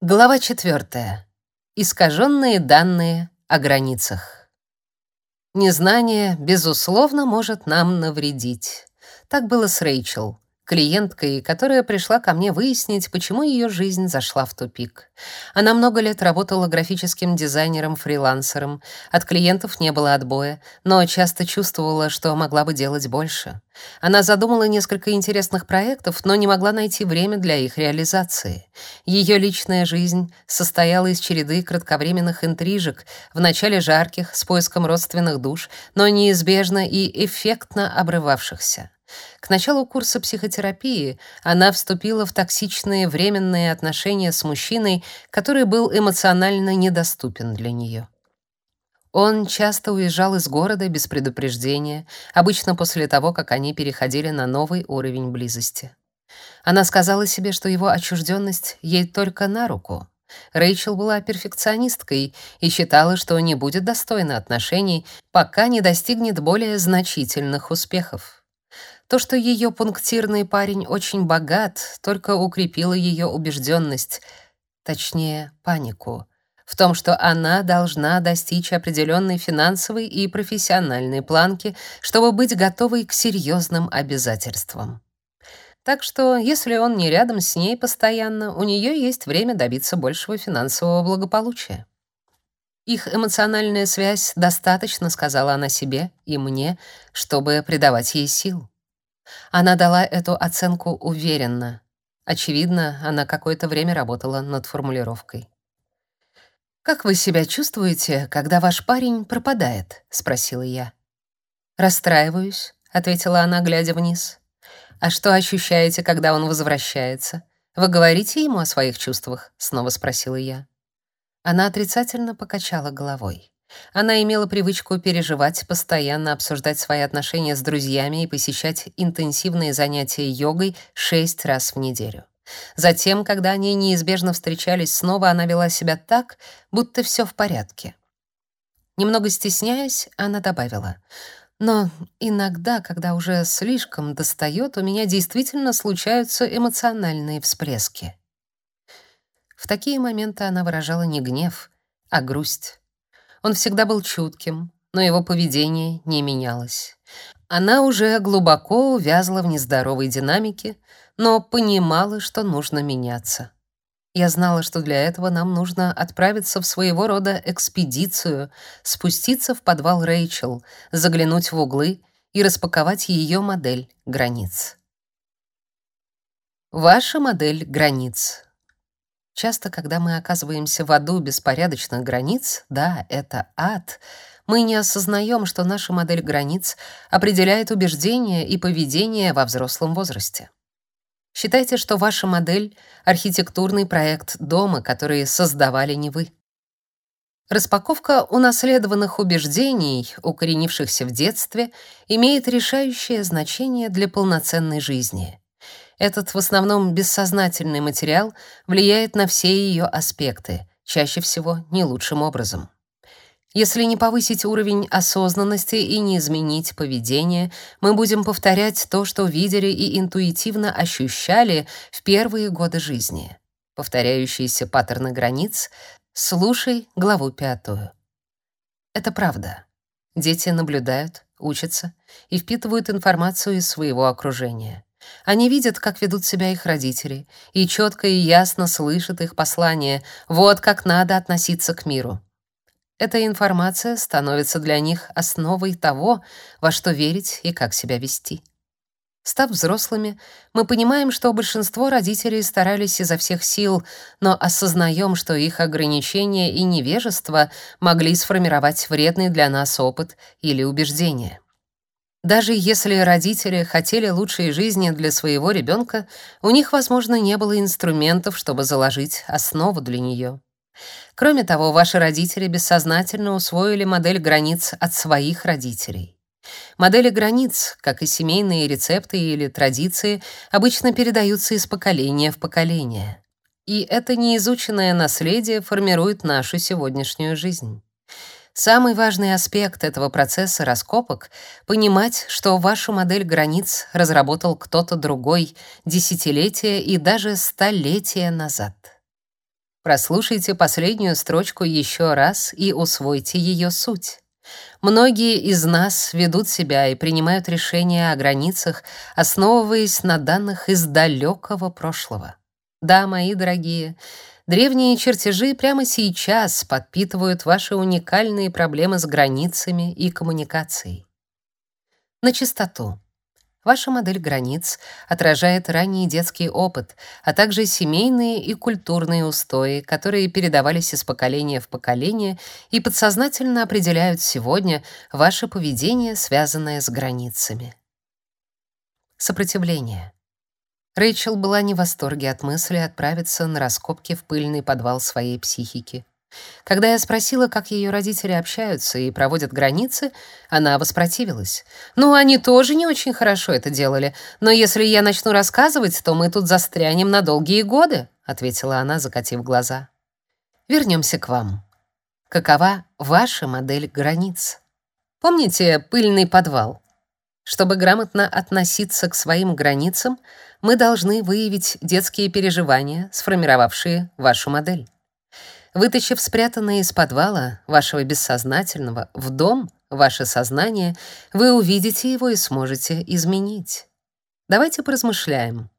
Глава 4. Искаженные данные о границах. Незнание, безусловно, может нам навредить. Так было с Рэйчел клиенткой, которая пришла ко мне выяснить, почему ее жизнь зашла в тупик. Она много лет работала графическим дизайнером-фрилансером. От клиентов не было отбоя, но часто чувствовала, что могла бы делать больше. Она задумала несколько интересных проектов, но не могла найти время для их реализации. Ее личная жизнь состояла из череды кратковременных интрижек, вначале жарких, с поиском родственных душ, но неизбежно и эффектно обрывавшихся. К началу курса психотерапии она вступила в токсичные временные отношения с мужчиной, который был эмоционально недоступен для нее. Он часто уезжал из города без предупреждения, обычно после того, как они переходили на новый уровень близости. Она сказала себе, что его отчужденность ей только на руку. Рэйчел была перфекционисткой и считала, что не будет достойна отношений, пока не достигнет более значительных успехов. То, что ее пунктирный парень очень богат, только укрепило ее убежденность, точнее, панику, в том, что она должна достичь определенной финансовой и профессиональной планки, чтобы быть готовой к серьезным обязательствам. Так что, если он не рядом с ней постоянно, у нее есть время добиться большего финансового благополучия. Их эмоциональная связь достаточно, сказала она себе и мне, чтобы придавать ей сил. Она дала эту оценку уверенно. Очевидно, она какое-то время работала над формулировкой. «Как вы себя чувствуете, когда ваш парень пропадает?» — спросила я. «Расстраиваюсь», — ответила она, глядя вниз. «А что ощущаете, когда он возвращается? Вы говорите ему о своих чувствах?» — снова спросила я. Она отрицательно покачала головой. Она имела привычку переживать, постоянно обсуждать свои отношения с друзьями и посещать интенсивные занятия йогой шесть раз в неделю. Затем, когда они неизбежно встречались снова, она вела себя так, будто все в порядке. Немного стесняясь, она добавила: "Но иногда, когда уже слишком достает, у меня действительно случаются эмоциональные всплески". В такие моменты она выражала не гнев, а грусть. Он всегда был чутким, но его поведение не менялось. Она уже глубоко увязла в нездоровой динамике, но понимала, что нужно меняться. Я знала, что для этого нам нужно отправиться в своего рода экспедицию, спуститься в подвал Рэйчел, заглянуть в углы и распаковать ее модель границ. Ваша модель границ. Часто, когда мы оказываемся в аду беспорядочных границ, да, это ад, мы не осознаем, что наша модель границ определяет убеждения и поведение во взрослом возрасте. Считайте, что ваша модель — архитектурный проект дома, который создавали не вы. Распаковка унаследованных убеждений, укоренившихся в детстве, имеет решающее значение для полноценной жизни. Этот в основном бессознательный материал влияет на все ее аспекты, чаще всего не лучшим образом. Если не повысить уровень осознанности и не изменить поведение, мы будем повторять то, что видели и интуитивно ощущали в первые годы жизни. Повторяющиеся паттерны границ. Слушай главу пятую. Это правда. Дети наблюдают, учатся и впитывают информацию из своего окружения. Они видят, как ведут себя их родители, и четко и ясно слышат их послание «вот как надо относиться к миру». Эта информация становится для них основой того, во что верить и как себя вести. Став взрослыми, мы понимаем, что большинство родителей старались изо всех сил, но осознаем, что их ограничения и невежество могли сформировать вредный для нас опыт или убеждения. Даже если родители хотели лучшей жизни для своего ребенка, у них, возможно, не было инструментов, чтобы заложить основу для нее. Кроме того, ваши родители бессознательно усвоили модель границ от своих родителей. Модели границ, как и семейные рецепты или традиции, обычно передаются из поколения в поколение. И это неизученное наследие формирует нашу сегодняшнюю жизнь. Самый важный аспект этого процесса раскопок — понимать, что вашу модель границ разработал кто-то другой десятилетия и даже столетия назад. Прослушайте последнюю строчку еще раз и усвойте ее суть. Многие из нас ведут себя и принимают решения о границах, основываясь на данных из далекого прошлого. Да, мои дорогие, древние чертежи прямо сейчас подпитывают ваши уникальные проблемы с границами и коммуникацией. На чистоту. Ваша модель границ отражает ранний детский опыт, а также семейные и культурные устои, которые передавались из поколения в поколение и подсознательно определяют сегодня ваше поведение, связанное с границами. Сопротивление. Рэйчел была не в восторге от мысли отправиться на раскопки в пыльный подвал своей психики. Когда я спросила, как ее родители общаются и проводят границы, она воспротивилась. «Ну, они тоже не очень хорошо это делали, но если я начну рассказывать, то мы тут застрянем на долгие годы», — ответила она, закатив глаза. Вернемся к вам. Какова ваша модель границ? Помните пыльный подвал? Чтобы грамотно относиться к своим границам, мы должны выявить детские переживания, сформировавшие вашу модель. Вытащив спрятанное из подвала вашего бессознательного в дом, ваше сознание, вы увидите его и сможете изменить. Давайте поразмышляем.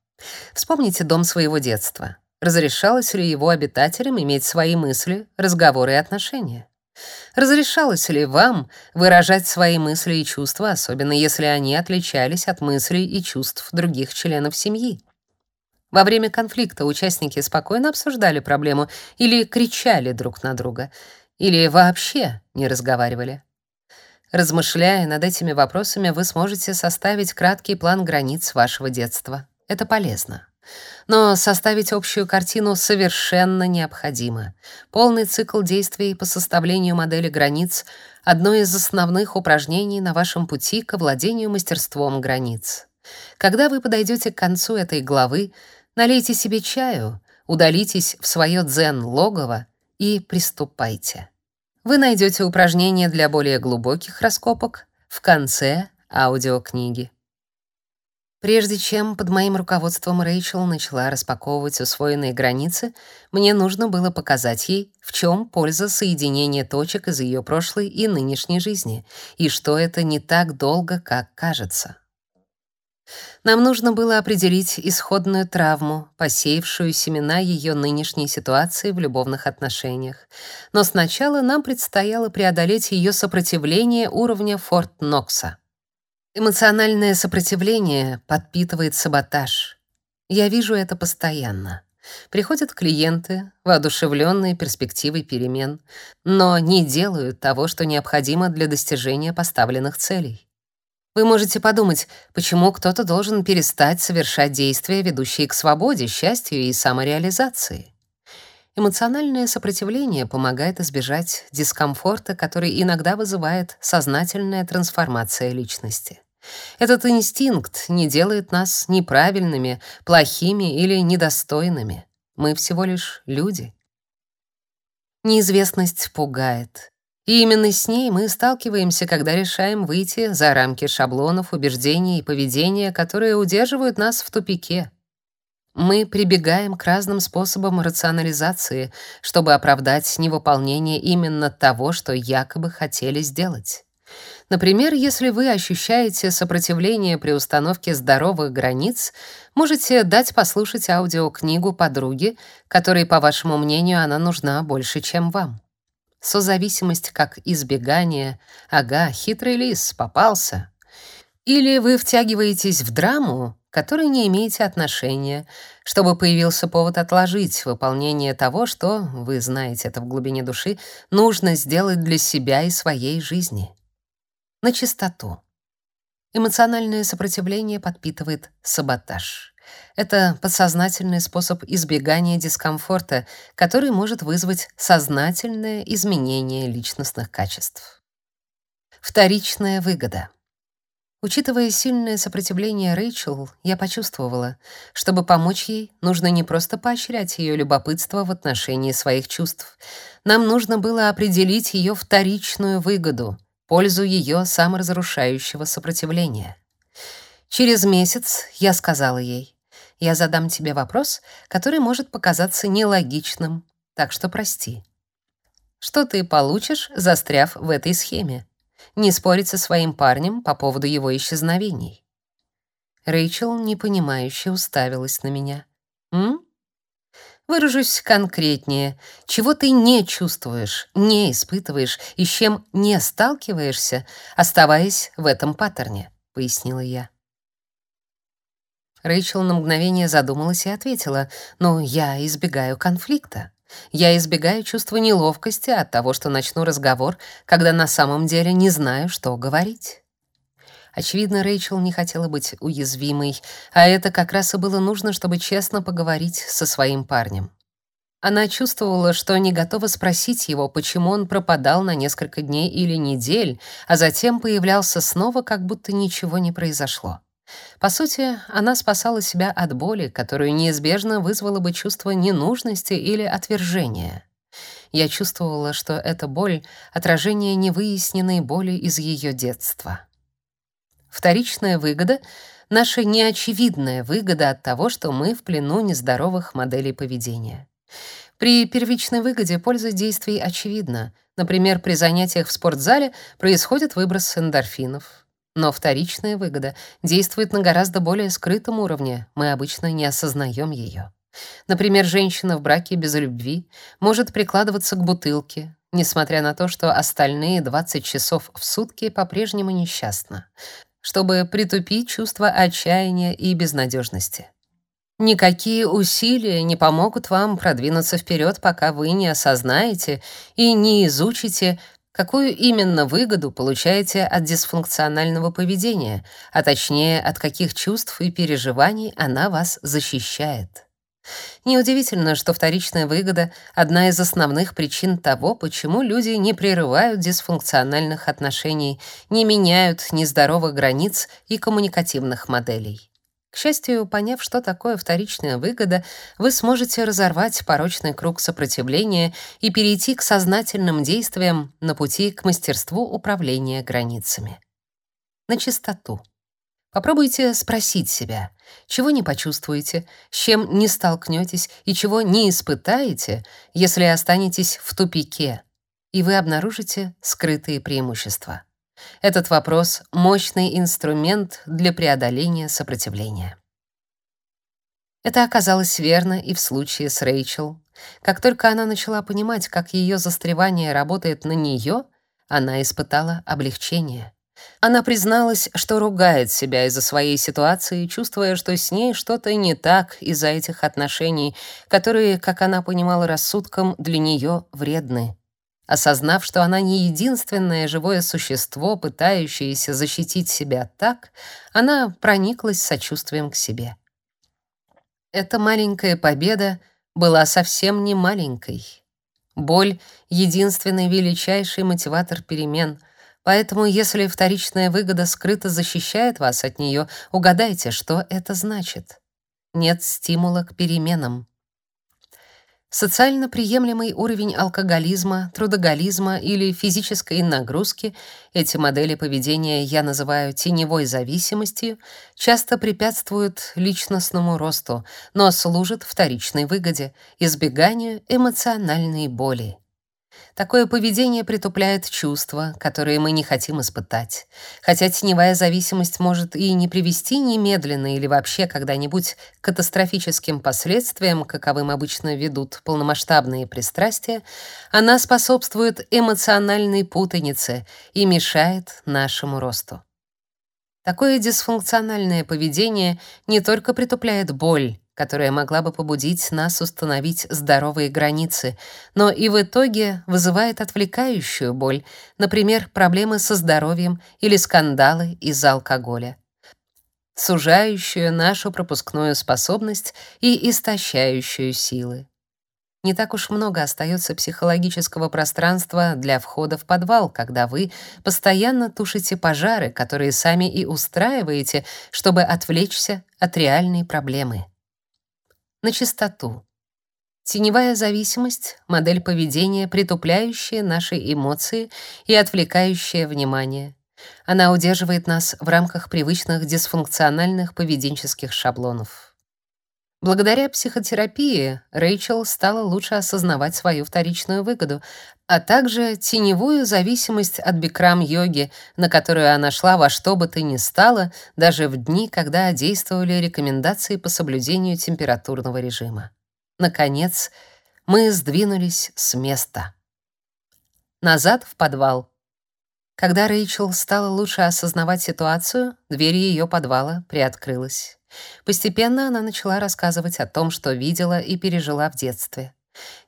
Вспомните дом своего детства. Разрешалось ли его обитателям иметь свои мысли, разговоры и отношения? Разрешалось ли вам выражать свои мысли и чувства, особенно если они отличались от мыслей и чувств других членов семьи? Во время конфликта участники спокойно обсуждали проблему или кричали друг на друга, или вообще не разговаривали. Размышляя над этими вопросами, вы сможете составить краткий план границ вашего детства. Это полезно. Но составить общую картину совершенно необходимо. Полный цикл действий по составлению модели границ — одно из основных упражнений на вашем пути к овладению мастерством границ. Когда вы подойдете к концу этой главы, Налейте себе чаю, удалитесь в свое дзен-логово и приступайте. Вы найдете упражнения для более глубоких раскопок в конце аудиокниги. Прежде чем под моим руководством Рэйчел начала распаковывать усвоенные границы, мне нужно было показать ей, в чем польза соединения точек из ее прошлой и нынешней жизни, и что это не так долго, как кажется. Нам нужно было определить исходную травму, посеявшую семена ее нынешней ситуации в любовных отношениях. Но сначала нам предстояло преодолеть ее сопротивление уровня Форт Нокса. Эмоциональное сопротивление подпитывает саботаж. Я вижу это постоянно. Приходят клиенты, воодушевленные перспективой перемен, но не делают того, что необходимо для достижения поставленных целей. Вы можете подумать, почему кто-то должен перестать совершать действия, ведущие к свободе, счастью и самореализации. Эмоциональное сопротивление помогает избежать дискомфорта, который иногда вызывает сознательная трансформация личности. Этот инстинкт не делает нас неправильными, плохими или недостойными. Мы всего лишь люди. Неизвестность пугает. И именно с ней мы сталкиваемся, когда решаем выйти за рамки шаблонов, убеждений и поведения, которые удерживают нас в тупике. Мы прибегаем к разным способам рационализации, чтобы оправдать невыполнение именно того, что якобы хотели сделать. Например, если вы ощущаете сопротивление при установке здоровых границ, можете дать послушать аудиокнигу подруге, которой, по вашему мнению, она нужна больше, чем вам. Созависимость как избегание. Ага, хитрый лис, попался. Или вы втягиваетесь в драму, которой не имеете отношения, чтобы появился повод отложить выполнение того, что, вы знаете это в глубине души, нужно сделать для себя и своей жизни. На чистоту. Эмоциональное сопротивление подпитывает саботаж. Это подсознательный способ избегания дискомфорта, который может вызвать сознательное изменение личностных качеств. Вторичная выгода. Учитывая сильное сопротивление Рэйчел, я почувствовала, чтобы помочь ей, нужно не просто поощрять ее любопытство в отношении своих чувств. Нам нужно было определить ее вторичную выгоду, пользу ее саморазрушающего сопротивления. Через месяц я сказала ей: я задам тебе вопрос, который может показаться нелогичным. так что прости. Что ты получишь, застряв в этой схеме? Не спорить со своим парнем по поводу его исчезновений. Рэйчел непонимающе уставилась на меня. «М? Выражусь конкретнее. Чего ты не чувствуешь, не испытываешь и с чем не сталкиваешься, оставаясь в этом паттерне», — пояснила я. Рэйчел на мгновение задумалась и ответила, «Ну, я избегаю конфликта. Я избегаю чувства неловкости от того, что начну разговор, когда на самом деле не знаю, что говорить». Очевидно, Рэйчел не хотела быть уязвимой, а это как раз и было нужно, чтобы честно поговорить со своим парнем. Она чувствовала, что не готова спросить его, почему он пропадал на несколько дней или недель, а затем появлялся снова, как будто ничего не произошло. По сути, она спасала себя от боли, которую неизбежно вызвало бы чувство ненужности или отвержения. Я чувствовала, что эта боль — отражение невыясненной боли из ее детства. Вторичная выгода — наша неочевидная выгода от того, что мы в плену нездоровых моделей поведения. При первичной выгоде польза действий очевидна. Например, при занятиях в спортзале происходит выброс эндорфинов. Но вторичная выгода действует на гораздо более скрытом уровне, мы обычно не осознаем ее. Например, женщина в браке без любви может прикладываться к бутылке, несмотря на то, что остальные 20 часов в сутки по-прежнему несчастна чтобы притупить чувство отчаяния и безнадежности. Никакие усилия не помогут вам продвинуться вперед, пока вы не осознаете и не изучите, какую именно выгоду получаете от дисфункционального поведения, а точнее, от каких чувств и переживаний она вас защищает. Неудивительно, что вторичная выгода — одна из основных причин того, почему люди не прерывают дисфункциональных отношений, не меняют нездоровых границ и коммуникативных моделей. К счастью, поняв, что такое вторичная выгода, вы сможете разорвать порочный круг сопротивления и перейти к сознательным действиям на пути к мастерству управления границами. На чистоту. Попробуйте спросить себя, чего не почувствуете, с чем не столкнетесь и чего не испытаете, если останетесь в тупике, и вы обнаружите скрытые преимущества. Этот вопрос — мощный инструмент для преодоления сопротивления. Это оказалось верно и в случае с Рэйчел. Как только она начала понимать, как ее застревание работает на нее, она испытала облегчение. Она призналась, что ругает себя из-за своей ситуации, чувствуя, что с ней что-то не так из-за этих отношений, которые, как она понимала рассудком, для нее вредны. Осознав, что она не единственное живое существо, пытающееся защитить себя так, она прониклась сочувствием к себе. Эта маленькая победа была совсем не маленькой. Боль — единственный величайший мотиватор перемен — Поэтому, если вторичная выгода скрыто защищает вас от нее, угадайте, что это значит. Нет стимула к переменам. Социально приемлемый уровень алкоголизма, трудоголизма или физической нагрузки, эти модели поведения я называю теневой зависимостью, часто препятствуют личностному росту, но служат вторичной выгоде, избеганию эмоциональной боли. Такое поведение притупляет чувства, которые мы не хотим испытать. Хотя теневая зависимость может и не привести немедленно или вообще когда-нибудь к катастрофическим последствиям, каковым обычно ведут полномасштабные пристрастия, она способствует эмоциональной путанице и мешает нашему росту. Такое дисфункциональное поведение не только притупляет боль, которая могла бы побудить нас установить здоровые границы, но и в итоге вызывает отвлекающую боль, например, проблемы со здоровьем или скандалы из-за алкоголя, сужающую нашу пропускную способность и истощающую силы. Не так уж много остается психологического пространства для входа в подвал, когда вы постоянно тушите пожары, которые сами и устраиваете, чтобы отвлечься от реальной проблемы на чистоту. Теневая зависимость — модель поведения, притупляющая наши эмоции и отвлекающая внимание. Она удерживает нас в рамках привычных дисфункциональных поведенческих шаблонов. Благодаря психотерапии Рэйчел стала лучше осознавать свою вторичную выгоду, а также теневую зависимость от бикрам-йоги, на которую она шла во что бы то ни стало, даже в дни, когда действовали рекомендации по соблюдению температурного режима. Наконец, мы сдвинулись с места. Назад в подвал. Когда Рэйчел стала лучше осознавать ситуацию, дверь ее подвала приоткрылась. Постепенно она начала рассказывать о том, что видела и пережила в детстве.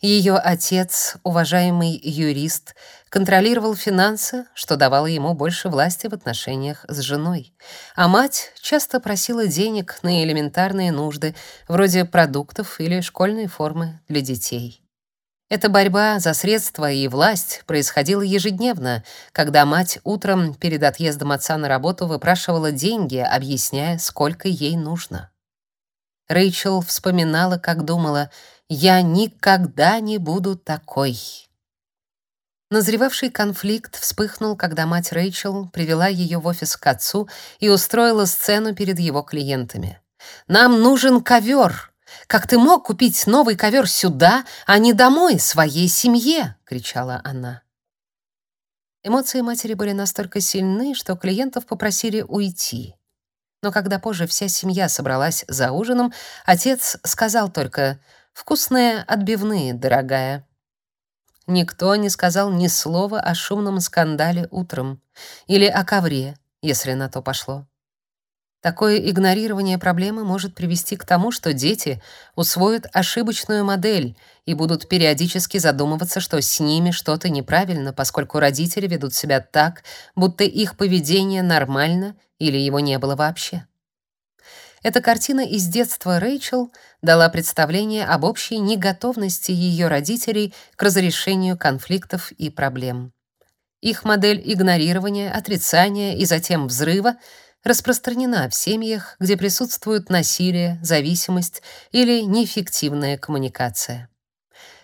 Ее отец, уважаемый юрист, контролировал финансы, что давало ему больше власти в отношениях с женой. А мать часто просила денег на элементарные нужды, вроде продуктов или школьной формы для детей. Эта борьба за средства и власть происходила ежедневно, когда мать утром перед отъездом отца на работу выпрашивала деньги, объясняя, сколько ей нужно. Рэйчел вспоминала, как думала, «Я никогда не буду такой». Назревавший конфликт вспыхнул, когда мать Рэйчел привела ее в офис к отцу и устроила сцену перед его клиентами. «Нам нужен ковер!» Как ты мог купить новый ковер сюда, а не домой, своей семье?» — кричала она. Эмоции матери были настолько сильны, что клиентов попросили уйти. Но когда позже вся семья собралась за ужином, отец сказал только «Вкусные отбивные, дорогая». Никто не сказал ни слова о шумном скандале утром или о ковре, если на то пошло. Такое игнорирование проблемы может привести к тому, что дети усвоят ошибочную модель и будут периодически задумываться, что с ними что-то неправильно, поскольку родители ведут себя так, будто их поведение нормально или его не было вообще. Эта картина из детства Рэйчел дала представление об общей неготовности ее родителей к разрешению конфликтов и проблем. Их модель игнорирования, отрицания и затем взрыва — распространена в семьях, где присутствует насилие, зависимость или неэффективная коммуникация.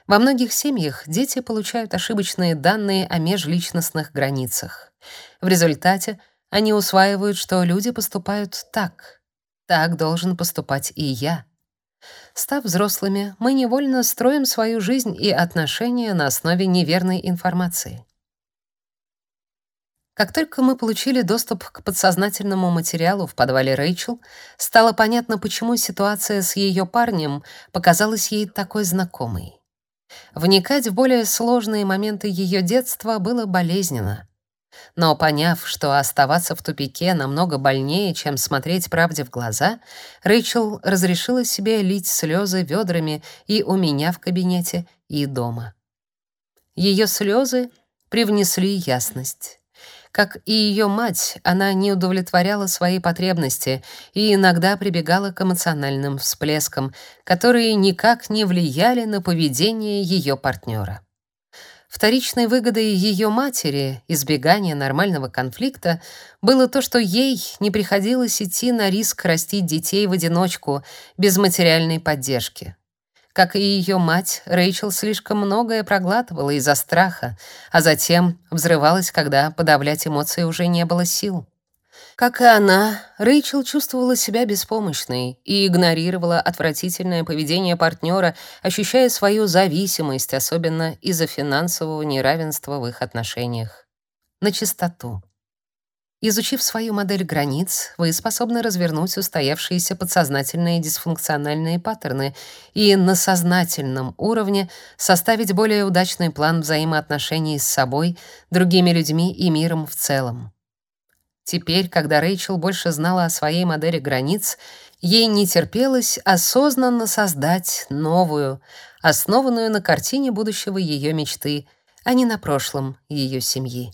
Во многих семьях дети получают ошибочные данные о межличностных границах. В результате они усваивают, что люди поступают так. Так должен поступать и я. Став взрослыми, мы невольно строим свою жизнь и отношения на основе неверной информации. Как только мы получили доступ к подсознательному материалу в подвале Рэйчел, стало понятно, почему ситуация с ее парнем показалась ей такой знакомой. Вникать в более сложные моменты ее детства было болезненно. Но поняв, что оставаться в тупике намного больнее, чем смотреть правде в глаза, Рэйчел разрешила себе лить слезы ведрами и у меня в кабинете, и дома. Ее слезы привнесли ясность. Как и ее мать, она не удовлетворяла свои потребности и иногда прибегала к эмоциональным всплескам, которые никак не влияли на поведение ее партнера. Вторичной выгодой ее матери, избегания нормального конфликта, было то, что ей не приходилось идти на риск растить детей в одиночку, без материальной поддержки. Как и ее мать, Рэйчел слишком многое проглатывала из-за страха, а затем взрывалась, когда подавлять эмоции уже не было сил. Как и она, Рэйчел чувствовала себя беспомощной и игнорировала отвратительное поведение партнера, ощущая свою зависимость, особенно из-за финансового неравенства в их отношениях. На чистоту. Изучив свою модель границ, вы способны развернуть устоявшиеся подсознательные дисфункциональные паттерны и на сознательном уровне составить более удачный план взаимоотношений с собой, другими людьми и миром в целом. Теперь, когда Рэйчел больше знала о своей модели границ, ей не терпелось осознанно создать новую, основанную на картине будущего ее мечты, а не на прошлом ее семьи.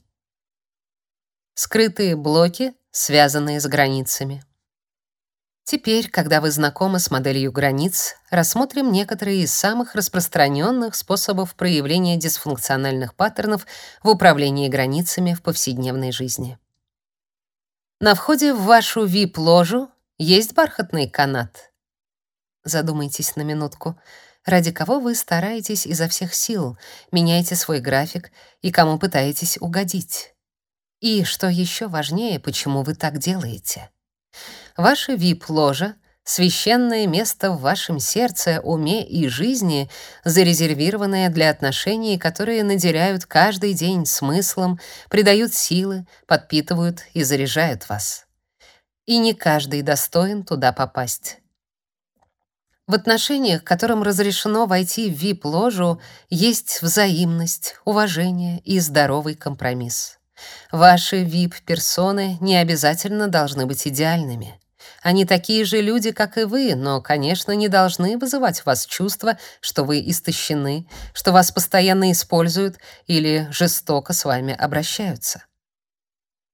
Скрытые блоки, связанные с границами. Теперь, когда вы знакомы с моделью границ, рассмотрим некоторые из самых распространенных способов проявления дисфункциональных паттернов в управлении границами в повседневной жизни. На входе в вашу VIP-ложу есть бархатный канат. Задумайтесь на минутку. Ради кого вы стараетесь изо всех сил, меняете свой график и кому пытаетесь угодить? И, что еще важнее, почему вы так делаете? Ваша VIP-ложа священное место в вашем сердце, уме и жизни, зарезервированное для отношений, которые наделяют каждый день смыслом, придают силы, подпитывают и заряжают вас. И не каждый достоин туда попасть. В отношениях, которым разрешено войти в VIP-ложу, есть взаимность, уважение и здоровый компромисс. Ваши VIP-персоны не обязательно должны быть идеальными. Они такие же люди, как и вы, но, конечно, не должны вызывать в вас чувство, что вы истощены, что вас постоянно используют или жестоко с вами обращаются.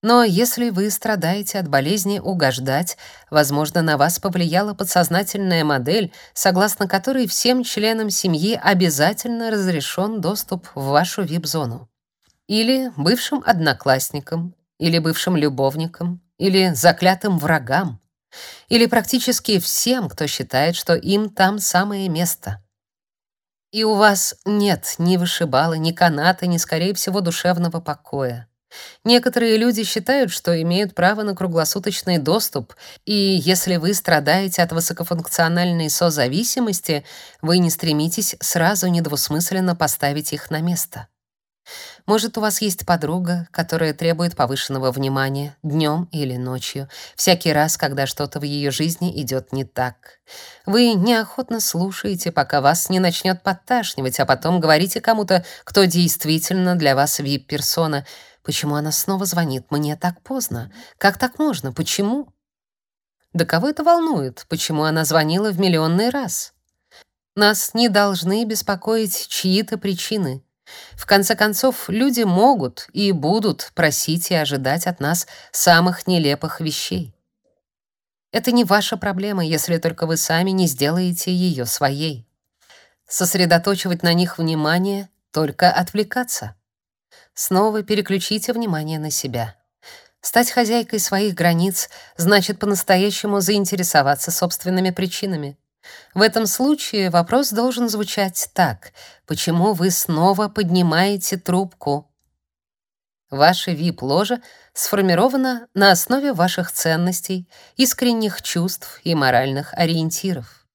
Но если вы страдаете от болезни угождать, возможно, на вас повлияла подсознательная модель, согласно которой всем членам семьи обязательно разрешен доступ в вашу вип-зону. Или бывшим одноклассникам, или бывшим любовникам, или заклятым врагам или практически всем, кто считает, что им там самое место. И у вас нет ни вышибала, ни каната, ни, скорее всего, душевного покоя. Некоторые люди считают, что имеют право на круглосуточный доступ, и если вы страдаете от высокофункциональной созависимости, вы не стремитесь сразу недвусмысленно поставить их на место. Может, у вас есть подруга, которая требует повышенного внимания днем или ночью, всякий раз, когда что-то в ее жизни идет не так. Вы неохотно слушаете, пока вас не начнет подташнивать, а потом говорите кому-то, кто действительно для вас вип-персона. Почему она снова звонит мне так поздно? Как так можно? Почему? Да кого это волнует? Почему она звонила в миллионный раз? Нас не должны беспокоить чьи-то причины. В конце концов, люди могут и будут просить и ожидать от нас самых нелепых вещей. Это не ваша проблема, если только вы сами не сделаете ее своей. Сосредоточивать на них внимание — только отвлекаться. Снова переключите внимание на себя. Стать хозяйкой своих границ значит по-настоящему заинтересоваться собственными причинами. В этом случае вопрос должен звучать так: почему вы снова поднимаете трубку? Ваша VIP-ложа сформирована на основе ваших ценностей, искренних чувств и моральных ориентиров.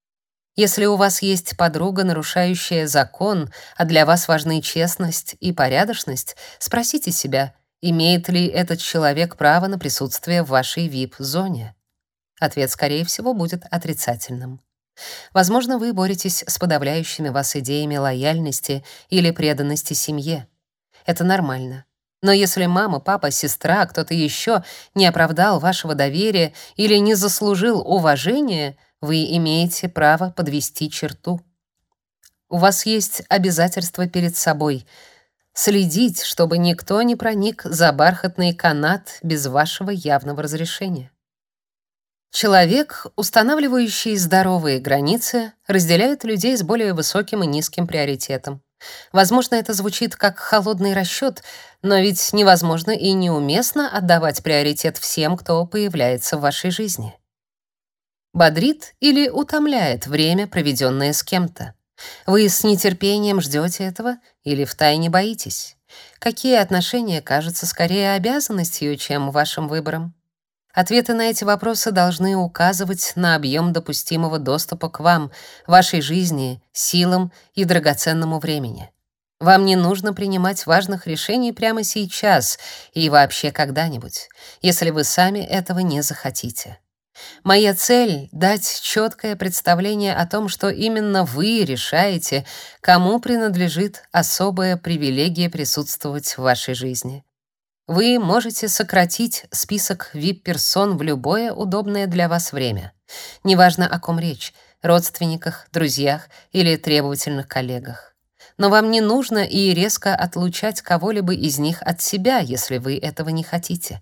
Если у вас есть подруга, нарушающая закон, а для вас важны честность и порядочность, спросите себя, имеет ли этот человек право на присутствие в вашей VIP-зоне. Ответ, скорее всего, будет отрицательным. Возможно, вы боретесь с подавляющими вас идеями лояльности или преданности семье. Это нормально. Но если мама, папа, сестра, кто-то еще не оправдал вашего доверия или не заслужил уважения, вы имеете право подвести черту. У вас есть обязательство перед собой следить, чтобы никто не проник за бархатный канат без вашего явного разрешения. Человек, устанавливающий здоровые границы, разделяет людей с более высоким и низким приоритетом. Возможно, это звучит как холодный расчет, но ведь невозможно и неуместно отдавать приоритет всем, кто появляется в вашей жизни. Бодрит или утомляет время, проведенное с кем-то. Вы с нетерпением ждете этого или втайне боитесь? Какие отношения кажутся скорее обязанностью, чем вашим выбором? Ответы на эти вопросы должны указывать на объем допустимого доступа к вам, вашей жизни, силам и драгоценному времени. Вам не нужно принимать важных решений прямо сейчас и вообще когда-нибудь, если вы сами этого не захотите. Моя цель — дать четкое представление о том, что именно вы решаете, кому принадлежит особая привилегия присутствовать в вашей жизни. Вы можете сократить список VIP-персон в любое удобное для вас время. Неважно, о ком речь — родственниках, друзьях или требовательных коллегах. Но вам не нужно и резко отлучать кого-либо из них от себя, если вы этого не хотите.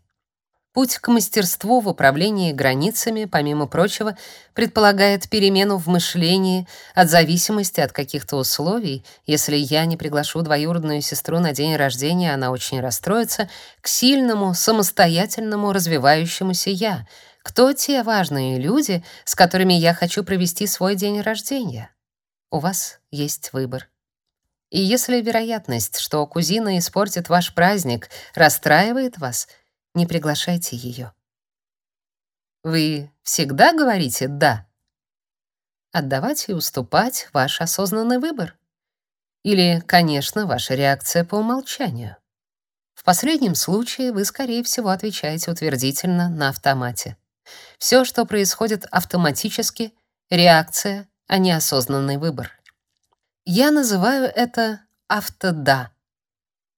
Путь к мастерству в управлении границами, помимо прочего, предполагает перемену в мышлении от зависимости от каких-то условий. Если я не приглашу двоюродную сестру на день рождения, она очень расстроится, к сильному, самостоятельному, развивающемуся я. Кто те важные люди, с которыми я хочу провести свой день рождения? У вас есть выбор. И если вероятность, что кузина испортит ваш праздник, расстраивает вас — не приглашайте ее. Вы всегда говорите «да»? Отдавать и уступать — ваш осознанный выбор. Или, конечно, ваша реакция по умолчанию. В последнем случае вы, скорее всего, отвечаете утвердительно на автомате. Все, что происходит автоматически — реакция, а не осознанный выбор. Я называю это автода.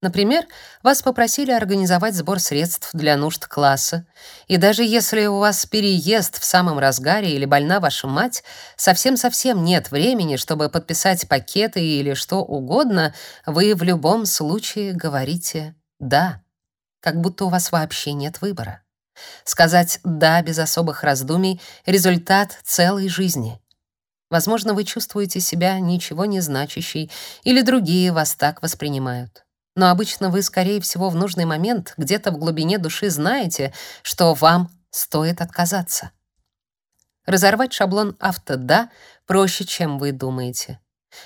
Например, вас попросили организовать сбор средств для нужд класса, и даже если у вас переезд в самом разгаре или больна ваша мать, совсем-совсем нет времени, чтобы подписать пакеты или что угодно, вы в любом случае говорите «да», как будто у вас вообще нет выбора. Сказать «да» без особых раздумий — результат целой жизни. Возможно, вы чувствуете себя ничего не значащей, или другие вас так воспринимают но обычно вы, скорее всего, в нужный момент где-то в глубине души знаете, что вам стоит отказаться. Разорвать шаблон «авто-да» проще, чем вы думаете.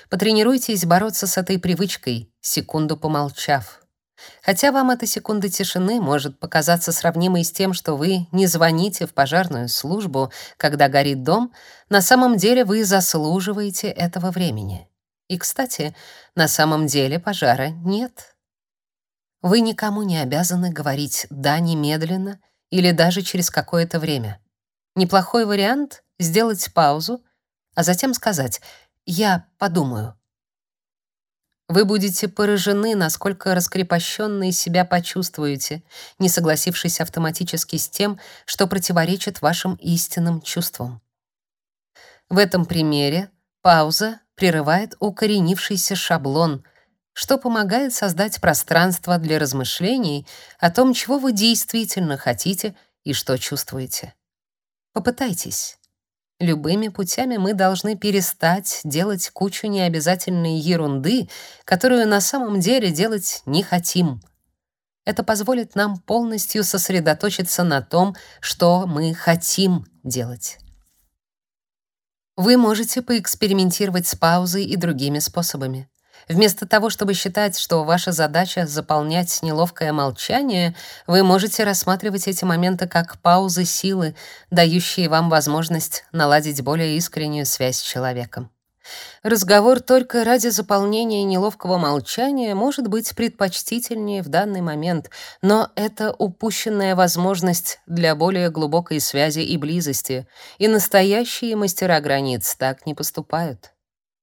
Потренируйтесь бороться с этой привычкой, секунду помолчав. Хотя вам эта секунда тишины может показаться сравнимой с тем, что вы не звоните в пожарную службу, когда горит дом, на самом деле вы заслуживаете этого времени. И, кстати, на самом деле пожара нет. Вы никому не обязаны говорить «да» немедленно или даже через какое-то время. Неплохой вариант — сделать паузу, а затем сказать «я подумаю». Вы будете поражены, насколько раскрепощенной себя почувствуете, не согласившись автоматически с тем, что противоречит вашим истинным чувствам. В этом примере пауза прерывает укоренившийся шаблон — что помогает создать пространство для размышлений о том, чего вы действительно хотите и что чувствуете. Попытайтесь. Любыми путями мы должны перестать делать кучу необязательной ерунды, которую на самом деле делать не хотим. Это позволит нам полностью сосредоточиться на том, что мы хотим делать. Вы можете поэкспериментировать с паузой и другими способами. Вместо того, чтобы считать, что ваша задача заполнять неловкое молчание, вы можете рассматривать эти моменты как паузы силы, дающие вам возможность наладить более искреннюю связь с человеком. Разговор только ради заполнения неловкого молчания может быть предпочтительнее в данный момент, но это упущенная возможность для более глубокой связи и близости, и настоящие мастера границ так не поступают.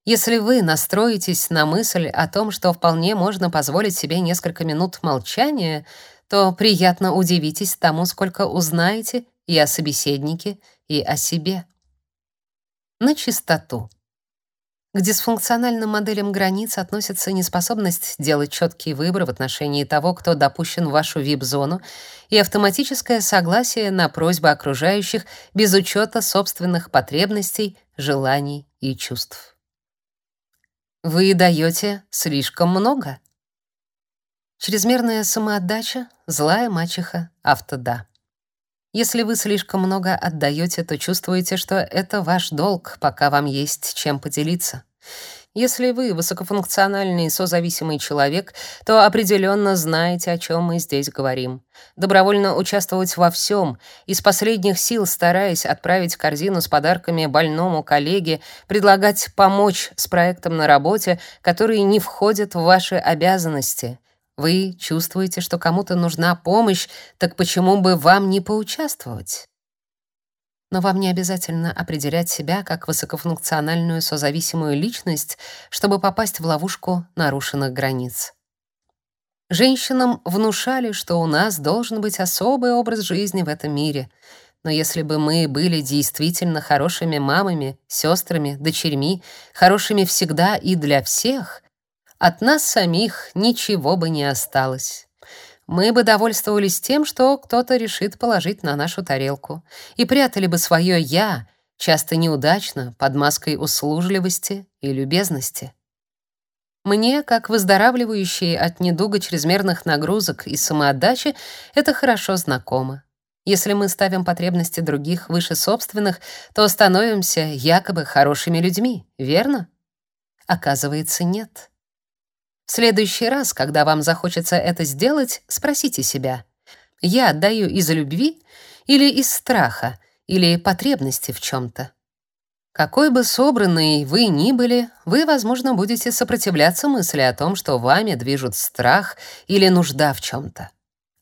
Если вы настроитесь на мысль о том, что вполне можно позволить себе несколько минут молчания, то приятно удивитесь тому, сколько узнаете и о собеседнике, и о себе. На чистоту. К дисфункциональным моделям границ относится неспособность делать четкий выбор в отношении того, кто допущен в вашу вип-зону, и автоматическое согласие на просьбы окружающих без учета собственных потребностей, желаний и чувств. Вы даете слишком много. Чрезмерная самоотдача — злая мачеха автода. Если вы слишком много отдаете, то чувствуете, что это ваш долг, пока вам есть чем поделиться. Если вы высокофункциональный созависимый человек, то определенно знаете, о чем мы здесь говорим. Добровольно участвовать во всем, из последних сил стараясь отправить корзину с подарками больному коллеге, предлагать помочь с проектом на работе, которые не входят в ваши обязанности. Вы чувствуете, что кому-то нужна помощь, так почему бы вам не поучаствовать? Но вам не обязательно определять себя как высокофункциональную созависимую личность, чтобы попасть в ловушку нарушенных границ. Женщинам внушали, что у нас должен быть особый образ жизни в этом мире. Но если бы мы были действительно хорошими мамами, сестрами, дочерьми, хорошими всегда и для всех, от нас самих ничего бы не осталось мы бы довольствовались тем, что кто-то решит положить на нашу тарелку, и прятали бы свое «я», часто неудачно, под маской услужливости и любезности. Мне, как выздоравливающей от недуга чрезмерных нагрузок и самоотдачи, это хорошо знакомо. Если мы ставим потребности других выше собственных, то становимся якобы хорошими людьми, верно? Оказывается, нет. В следующий раз, когда вам захочется это сделать, спросите себя: я отдаю из любви или из страха, или потребности в чем то Какой бы собранной вы ни были, вы, возможно, будете сопротивляться мысли о том, что вами движут страх или нужда в чем то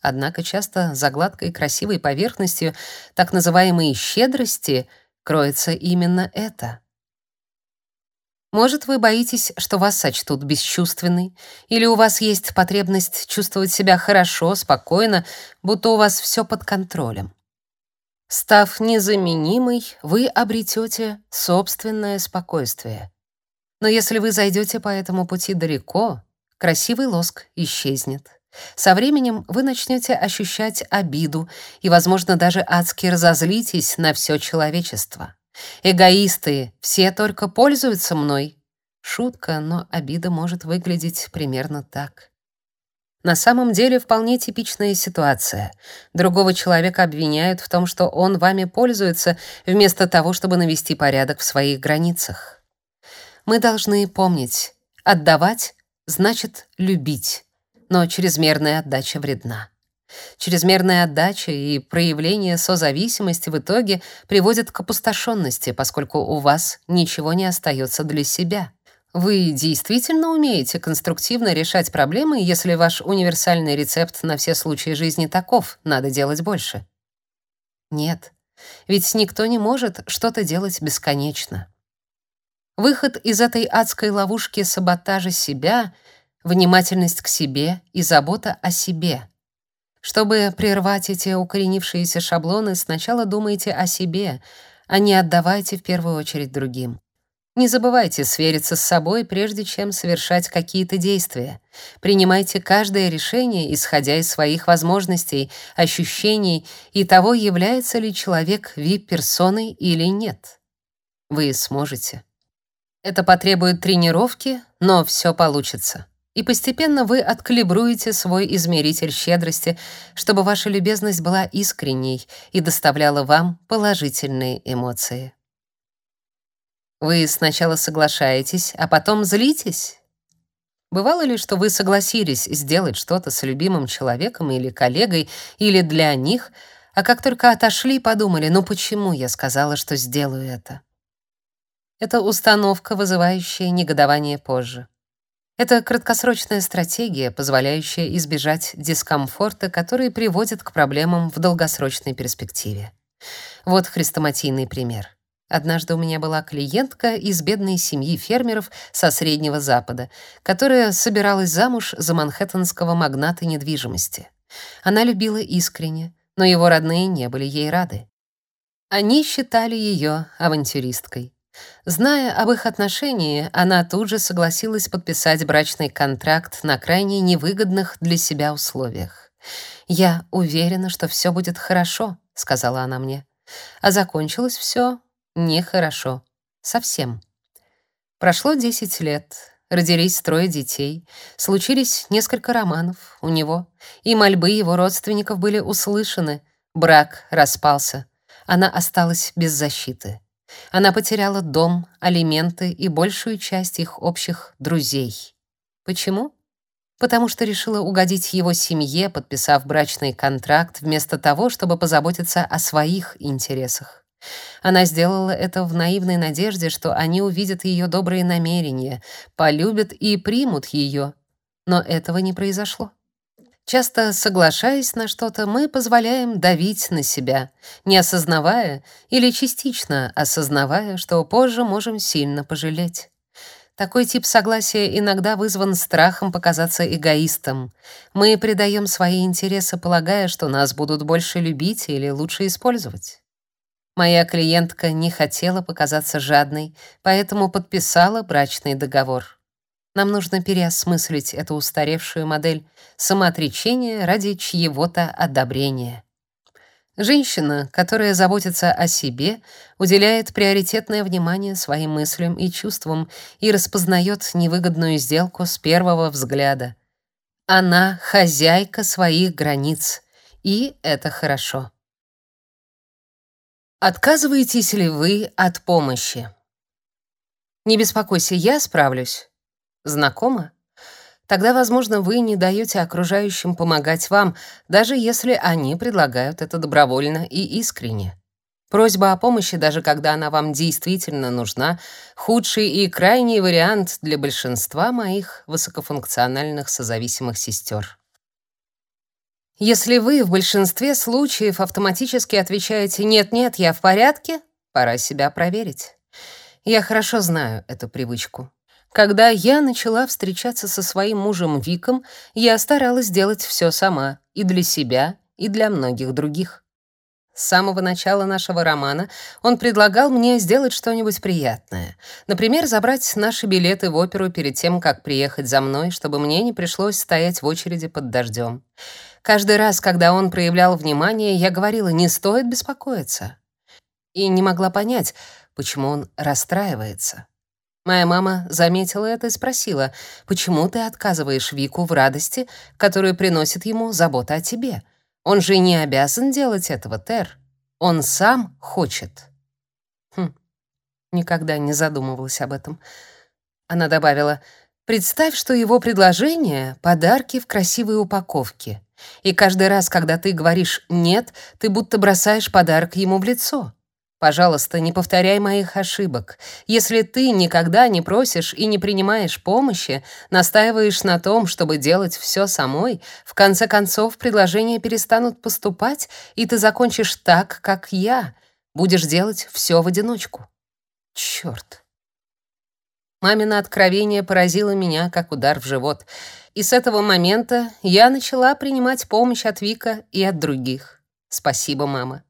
Однако часто за гладкой красивой поверхностью так называемой щедрости кроется именно это. Может, вы боитесь, что вас сочтут бесчувственной, или у вас есть потребность чувствовать себя хорошо, спокойно, будто у вас все под контролем. Став незаменимой, вы обретете собственное спокойствие. Но если вы зайдете по этому пути далеко, красивый лоск исчезнет. Со временем вы начнете ощущать обиду и, возможно, даже адски разозлитесь на все человечество. Эгоисты, все только пользуются мной. Шутка, но обида может выглядеть примерно так. На самом деле вполне типичная ситуация. Другого человека обвиняют в том, что он вами пользуется, вместо того, чтобы навести порядок в своих границах. Мы должны помнить, отдавать значит любить, но чрезмерная отдача вредна. Чрезмерная отдача и проявление созависимости в итоге приводят к опустошенности, поскольку у вас ничего не остается для себя. Вы действительно умеете конструктивно решать проблемы, если ваш универсальный рецепт на все случаи жизни таков: надо делать больше? Нет. Ведь никто не может что-то делать бесконечно. Выход из этой адской ловушки саботажа себя внимательность к себе и забота о себе. Чтобы прервать эти укоренившиеся шаблоны, сначала думайте о себе, а не отдавайте в первую очередь другим. Не забывайте свериться с собой, прежде чем совершать какие-то действия. Принимайте каждое решение, исходя из своих возможностей, ощущений и того, является ли человек VIP-персоной или нет. Вы сможете. Это потребует тренировки, но все получится. И постепенно вы откалибруете свой измеритель щедрости, чтобы ваша любезность была искренней и доставляла вам положительные эмоции. Вы сначала соглашаетесь, а потом злитесь? Бывало ли, что вы согласились сделать что-то с любимым человеком или коллегой, или для них, а как только отошли, подумали, ну почему я сказала, что сделаю это? Это установка, вызывающая негодование позже. Это краткосрочная стратегия, позволяющая избежать дискомфорта, который приводит к проблемам в долгосрочной перспективе. Вот хрестоматийный пример. Однажды у меня была клиентка из бедной семьи фермеров со Среднего Запада, которая собиралась замуж за манхэттенского магната недвижимости. Она любила искренне, но его родные не были ей рады. Они считали ее авантюристкой. Зная об их отношении, она тут же согласилась подписать брачный контракт на крайне невыгодных для себя условиях. «Я уверена, что все будет хорошо», — сказала она мне. А закончилось все Нехорошо. Совсем. Прошло 10 лет. Родились трое детей. Случились несколько романов у него. И мольбы его родственников были услышаны. Брак распался. Она осталась без защиты. Она потеряла дом, алименты и большую часть их общих друзей. Почему? Потому что решила угодить его семье, подписав брачный контракт, вместо того, чтобы позаботиться о своих интересах. Она сделала это в наивной надежде, что они увидят ее добрые намерения, полюбят и примут ее. Но этого не произошло. Часто, соглашаясь на что-то, мы позволяем давить на себя, не осознавая или частично осознавая, что позже можем сильно пожалеть. Такой тип согласия иногда вызван страхом показаться эгоистом. Мы предаем свои интересы, полагая, что нас будут больше любить или лучше использовать. Моя клиентка не хотела показаться жадной, поэтому подписала брачный договор. Нам нужно переосмыслить эту устаревшую модель самоотречения ради чьего-то одобрения. Женщина, которая заботится о себе, уделяет приоритетное внимание своим мыслям и чувствам и распознает невыгодную сделку с первого взгляда. Она хозяйка своих границ, и это хорошо. Отказываетесь ли вы от помощи? Не беспокойся, я справлюсь. Знакомо? Тогда, возможно, вы не даете окружающим помогать вам, даже если они предлагают это добровольно и искренне. Просьба о помощи, даже когда она вам действительно нужна, худший и крайний вариант для большинства моих высокофункциональных созависимых сестер. Если вы в большинстве случаев автоматически отвечаете «нет-нет, я в порядке», пора себя проверить. Я хорошо знаю эту привычку. Когда я начала встречаться со своим мужем Виком, я старалась делать все сама, и для себя, и для многих других. С самого начала нашего романа он предлагал мне сделать что-нибудь приятное. Например, забрать наши билеты в оперу перед тем, как приехать за мной, чтобы мне не пришлось стоять в очереди под дождем. Каждый раз, когда он проявлял внимание, я говорила: "Не стоит беспокоиться". И не могла понять, почему он расстраивается. Моя мама заметила это и спросила: "Почему ты отказываешь Вику в радости, которую приносит ему забота о тебе?" Он же не обязан делать этого, Тер. Он сам хочет. Хм. Никогда не задумывалась об этом. Она добавила: "Представь, что его предложение подарки в красивой упаковке. И каждый раз, когда ты говоришь нет, ты будто бросаешь подарок ему в лицо. Пожалуйста, не повторяй моих ошибок. Если ты никогда не просишь и не принимаешь помощи, настаиваешь на том, чтобы делать все самой, в конце концов предложения перестанут поступать, и ты закончишь так, как я. Будешь делать все в одиночку. Черт. Мамино откровение поразило меня, как удар в живот. И с этого момента я начала принимать помощь от Вика и от других. Спасибо, мама.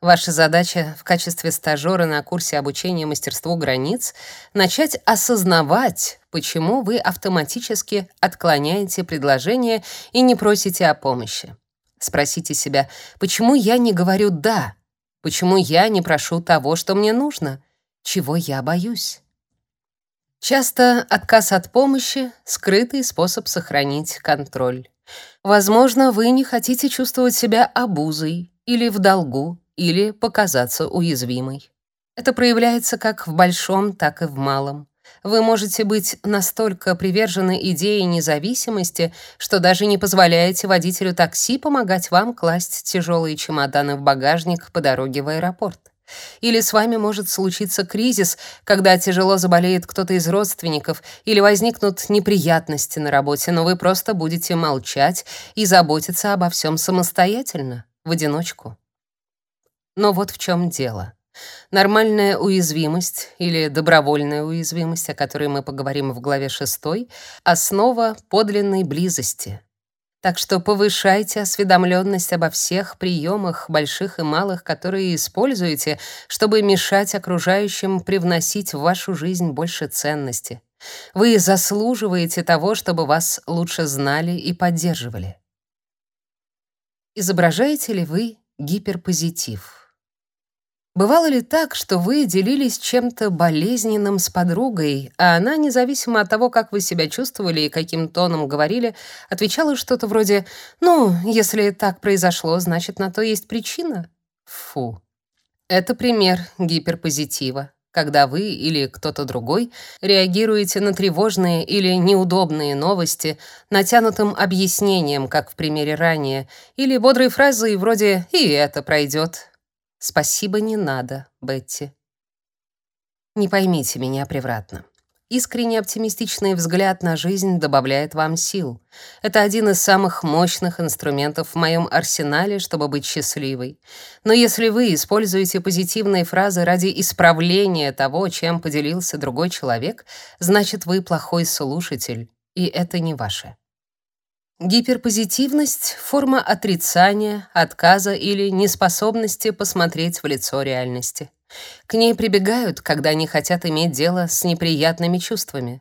Ваша задача в качестве стажера на курсе обучения мастерству границ начать осознавать, почему вы автоматически отклоняете предложение и не просите о помощи. Спросите себя, почему я не говорю «да», почему я не прошу того, что мне нужно, чего я боюсь. Часто отказ от помощи — скрытый способ сохранить контроль. Возможно, вы не хотите чувствовать себя обузой или в долгу, или показаться уязвимой. Это проявляется как в большом, так и в малом. Вы можете быть настолько привержены идее независимости, что даже не позволяете водителю такси помогать вам класть тяжелые чемоданы в багажник по дороге в аэропорт. Или с вами может случиться кризис, когда тяжело заболеет кто-то из родственников, или возникнут неприятности на работе, но вы просто будете молчать и заботиться обо всем самостоятельно, в одиночку. Но вот в чем дело. Нормальная уязвимость или добровольная уязвимость, о которой мы поговорим в главе 6, основа подлинной близости. Так что повышайте осведомленность обо всех приемах, больших и малых, которые используете, чтобы мешать окружающим привносить в вашу жизнь больше ценности. Вы заслуживаете того, чтобы вас лучше знали и поддерживали. Изображаете ли вы гиперпозитив? Бывало ли так, что вы делились чем-то болезненным с подругой, а она, независимо от того, как вы себя чувствовали и каким тоном говорили, отвечала что-то вроде «Ну, если так произошло, значит, на то есть причина?» Фу. Это пример гиперпозитива, когда вы или кто-то другой реагируете на тревожные или неудобные новости натянутым объяснением, как в примере ранее, или бодрой фразой вроде «и это пройдет», Спасибо не надо, Бетти. Не поймите меня превратно. Искренне оптимистичный взгляд на жизнь добавляет вам сил. Это один из самых мощных инструментов в моем арсенале, чтобы быть счастливой. Но если вы используете позитивные фразы ради исправления того, чем поделился другой человек, значит, вы плохой слушатель, и это не ваше. Гиперпозитивность — форма отрицания, отказа или неспособности посмотреть в лицо реальности. К ней прибегают, когда не хотят иметь дело с неприятными чувствами.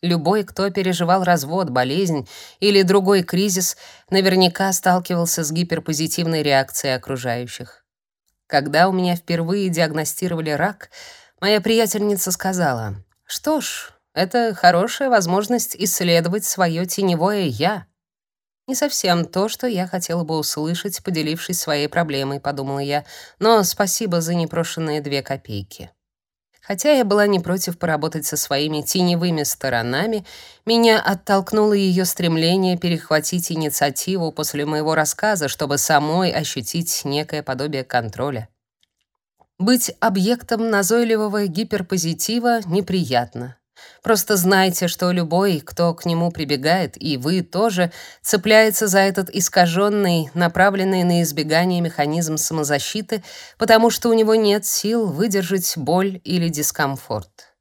Любой, кто переживал развод, болезнь или другой кризис, наверняка сталкивался с гиперпозитивной реакцией окружающих. Когда у меня впервые диагностировали рак, моя приятельница сказала, «Что ж, это хорошая возможность исследовать свое теневое «я». Не совсем то, что я хотела бы услышать, поделившись своей проблемой, подумала я. Но спасибо за непрошенные две копейки. Хотя я была не против поработать со своими теневыми сторонами, меня оттолкнуло ее стремление перехватить инициативу после моего рассказа, чтобы самой ощутить некое подобие контроля. Быть объектом назойливого гиперпозитива неприятно. Просто знайте, что любой, кто к нему прибегает, и вы тоже, цепляется за этот искаженный, направленный на избегание механизм самозащиты, потому что у него нет сил выдержать боль или дискомфорт.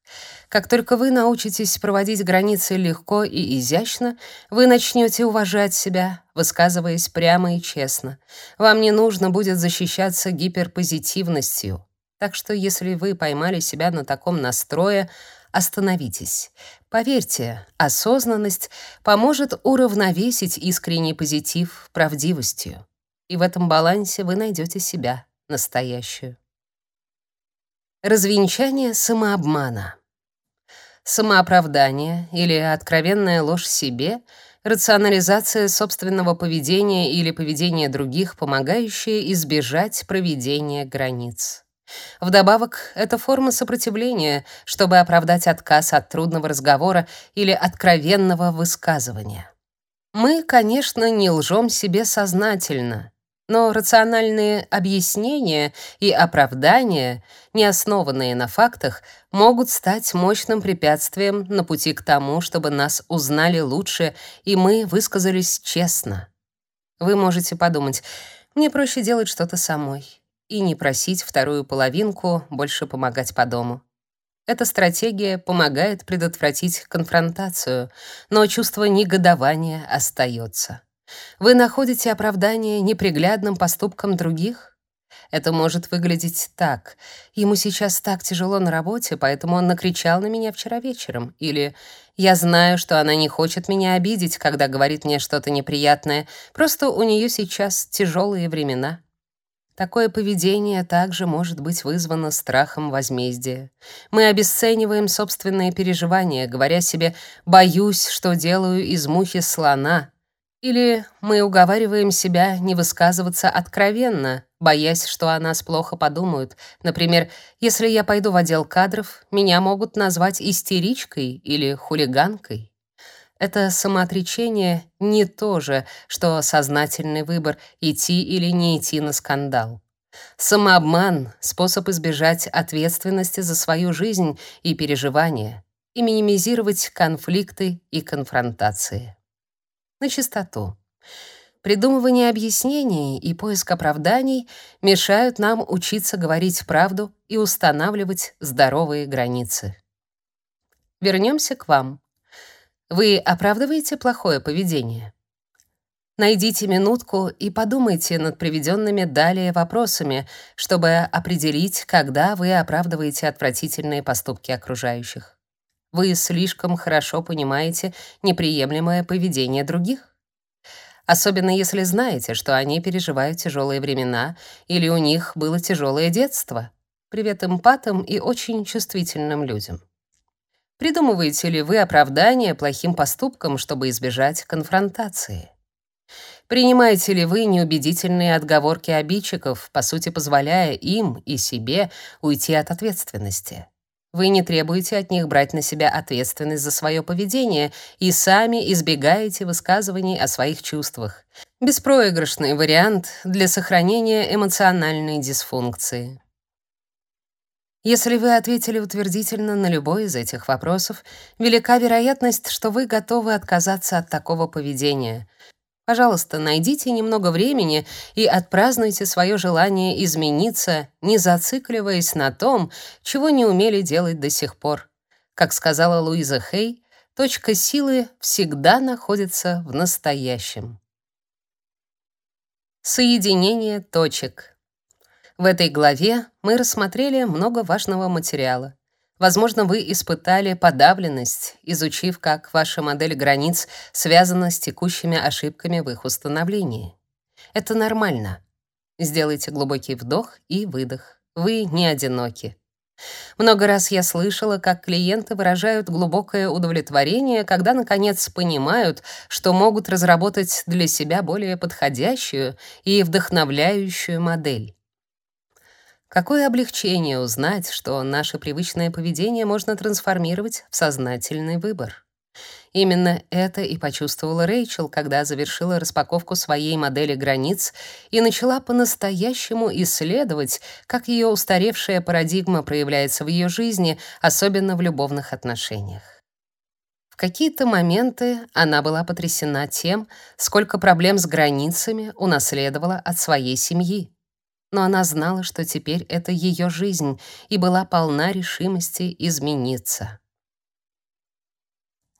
Как только вы научитесь проводить границы легко и изящно, вы начнете уважать себя, высказываясь прямо и честно. Вам не нужно будет защищаться гиперпозитивностью. Так что если вы поймали себя на таком настрое, остановитесь. Поверьте, осознанность поможет уравновесить искренний позитив правдивостью. И в этом балансе вы найдете себя, настоящую. Развенчание самообмана. Самооправдание или откровенная ложь себе — рационализация собственного поведения или поведения других, помогающая избежать проведения границ. Вдобавок, это форма сопротивления, чтобы оправдать отказ от трудного разговора или откровенного высказывания. Мы, конечно, не лжем себе сознательно, но рациональные объяснения и оправдания, не основанные на фактах, могут стать мощным препятствием на пути к тому, чтобы нас узнали лучше и мы высказались честно. Вы можете подумать: мне проще делать что-то самой и не просить вторую половинку больше помогать по дому. Эта стратегия помогает предотвратить конфронтацию, но чувство негодования остается. Вы находите оправдание неприглядным поступкам других? Это может выглядеть так. Ему сейчас так тяжело на работе, поэтому он накричал на меня вчера вечером. Или «Я знаю, что она не хочет меня обидеть, когда говорит мне что-то неприятное, просто у нее сейчас тяжелые времена». Такое поведение также может быть вызвано страхом возмездия. Мы обесцениваем собственные переживания, говоря себе «боюсь, что делаю из мухи слона». Или мы уговариваем себя не высказываться откровенно, боясь, что о нас плохо подумают. Например, если я пойду в отдел кадров, меня могут назвать истеричкой или хулиганкой. Это самоотречение не то же, что сознательный выбор идти или не идти на скандал. Самообман — способ избежать ответственности за свою жизнь и переживания и минимизировать конфликты и конфронтации. На чистоту. Придумывание объяснений и поиск оправданий мешают нам учиться говорить правду и устанавливать здоровые границы. Вернемся к вам. Вы оправдываете плохое поведение? Найдите минутку и подумайте над приведенными далее вопросами, чтобы определить, когда вы оправдываете отвратительные поступки окружающих. Вы слишком хорошо понимаете неприемлемое поведение других? Особенно если знаете, что они переживают тяжелые времена или у них было тяжелое детство. Привет эмпатам и очень чувствительным людям. Придумываете ли вы оправдание плохим поступкам, чтобы избежать конфронтации? Принимаете ли вы неубедительные отговорки обидчиков, по сути позволяя им и себе уйти от ответственности? Вы не требуете от них брать на себя ответственность за свое поведение и сами избегаете высказываний о своих чувствах. Беспроигрышный вариант для сохранения эмоциональной дисфункции. Если вы ответили утвердительно на любой из этих вопросов, велика вероятность, что вы готовы отказаться от такого поведения. Пожалуйста, найдите немного времени и отпразднуйте свое желание измениться, не зацикливаясь на том, чего не умели делать до сих пор. Как сказала Луиза Хей, точка силы всегда находится в настоящем. Соединение точек. В этой главе мы рассмотрели много важного материала. Возможно, вы испытали подавленность, изучив, как ваша модель границ связана с текущими ошибками в их установлении. Это нормально. Сделайте глубокий вдох и выдох. Вы не одиноки. Много раз я слышала, как клиенты выражают глубокое удовлетворение, когда наконец понимают, что могут разработать для себя более подходящую и вдохновляющую модель. Какое облегчение узнать, что наше привычное поведение можно трансформировать в сознательный выбор. Именно это и почувствовала Рэйчел, когда завершила распаковку своей модели границ и начала по-настоящему исследовать, как ее устаревшая парадигма проявляется в ее жизни, особенно в любовных отношениях. В какие-то моменты она была потрясена тем, сколько проблем с границами унаследовала от своей семьи. Но она знала, что теперь это ее жизнь, и была полна решимости измениться.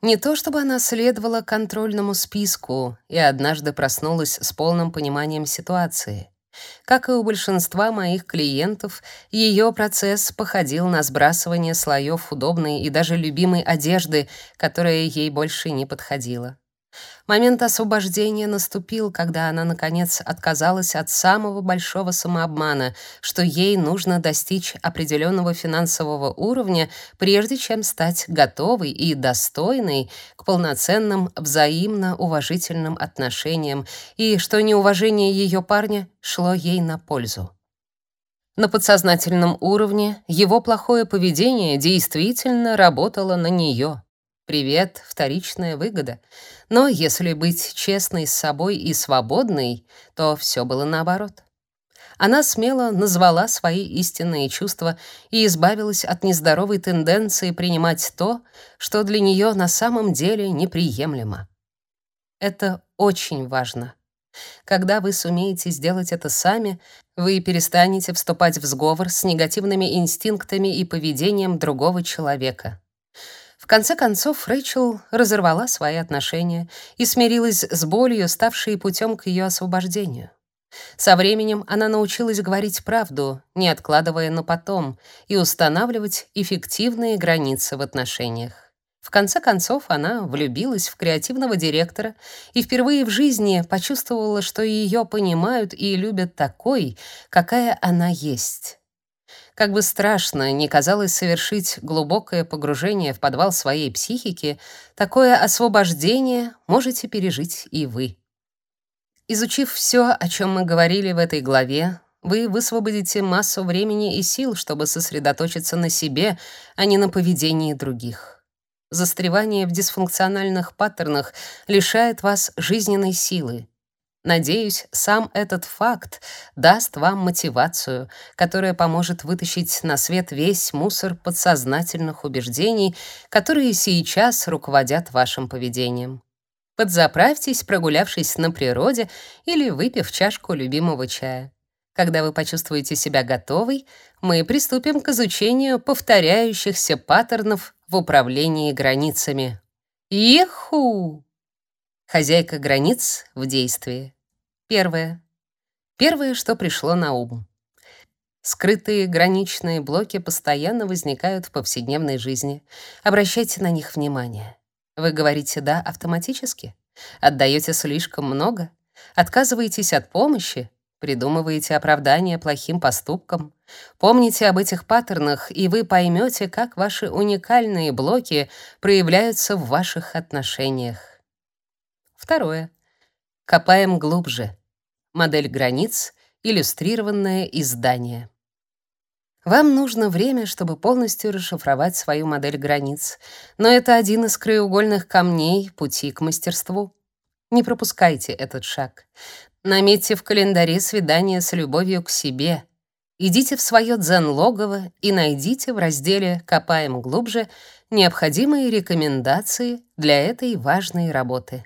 Не то чтобы она следовала контрольному списку и однажды проснулась с полным пониманием ситуации. Как и у большинства моих клиентов, ее процесс походил на сбрасывание слоев удобной и даже любимой одежды, которая ей больше не подходила. Момент освобождения наступил, когда она наконец отказалась от самого большого самообмана, что ей нужно достичь определенного финансового уровня, прежде чем стать готовой и достойной к полноценным взаимно уважительным отношениям, и что неуважение ее парня шло ей на пользу. На подсознательном уровне его плохое поведение действительно работало на нее. Привет, вторичная выгода. Но если быть честной с собой и свободной, то все было наоборот. Она смело назвала свои истинные чувства и избавилась от нездоровой тенденции принимать то, что для нее на самом деле неприемлемо. Это очень важно. Когда вы сумеете сделать это сами, вы перестанете вступать в сговор с негативными инстинктами и поведением другого человека. В конце концов, Рэйчел разорвала свои отношения и смирилась с болью, ставшей путем к ее освобождению. Со временем она научилась говорить правду, не откладывая на потом, и устанавливать эффективные границы в отношениях. В конце концов, она влюбилась в креативного директора и впервые в жизни почувствовала, что ее понимают и любят такой, какая она есть. Как бы страшно ни казалось совершить глубокое погружение в подвал своей психики, такое освобождение можете пережить и вы. Изучив все, о чем мы говорили в этой главе, вы высвободите массу времени и сил, чтобы сосредоточиться на себе, а не на поведении других. Застревание в дисфункциональных паттернах лишает вас жизненной силы. Надеюсь, сам этот факт даст вам мотивацию, которая поможет вытащить на свет весь мусор подсознательных убеждений, которые сейчас руководят вашим поведением. Подзаправьтесь, прогулявшись на природе или выпив чашку любимого чая. Когда вы почувствуете себя готовой, мы приступим к изучению повторяющихся паттернов в управлении границами. Иху! Хозяйка границ в действии. Первое. Первое, что пришло на ум. Скрытые граничные блоки постоянно возникают в повседневной жизни. Обращайте на них внимание. Вы говорите «да» автоматически? Отдаете слишком много? Отказываетесь от помощи? Придумываете оправдания плохим поступкам? Помните об этих паттернах, и вы поймете, как ваши уникальные блоки проявляются в ваших отношениях. Второе. Копаем глубже. Модель границ, иллюстрированное издание. Вам нужно время, чтобы полностью расшифровать свою модель границ, но это один из краеугольных камней пути к мастерству. Не пропускайте этот шаг. Наметьте в календаре свидание с любовью к себе. Идите в свое дзен-логово и найдите в разделе «Копаем глубже» необходимые рекомендации для этой важной работы.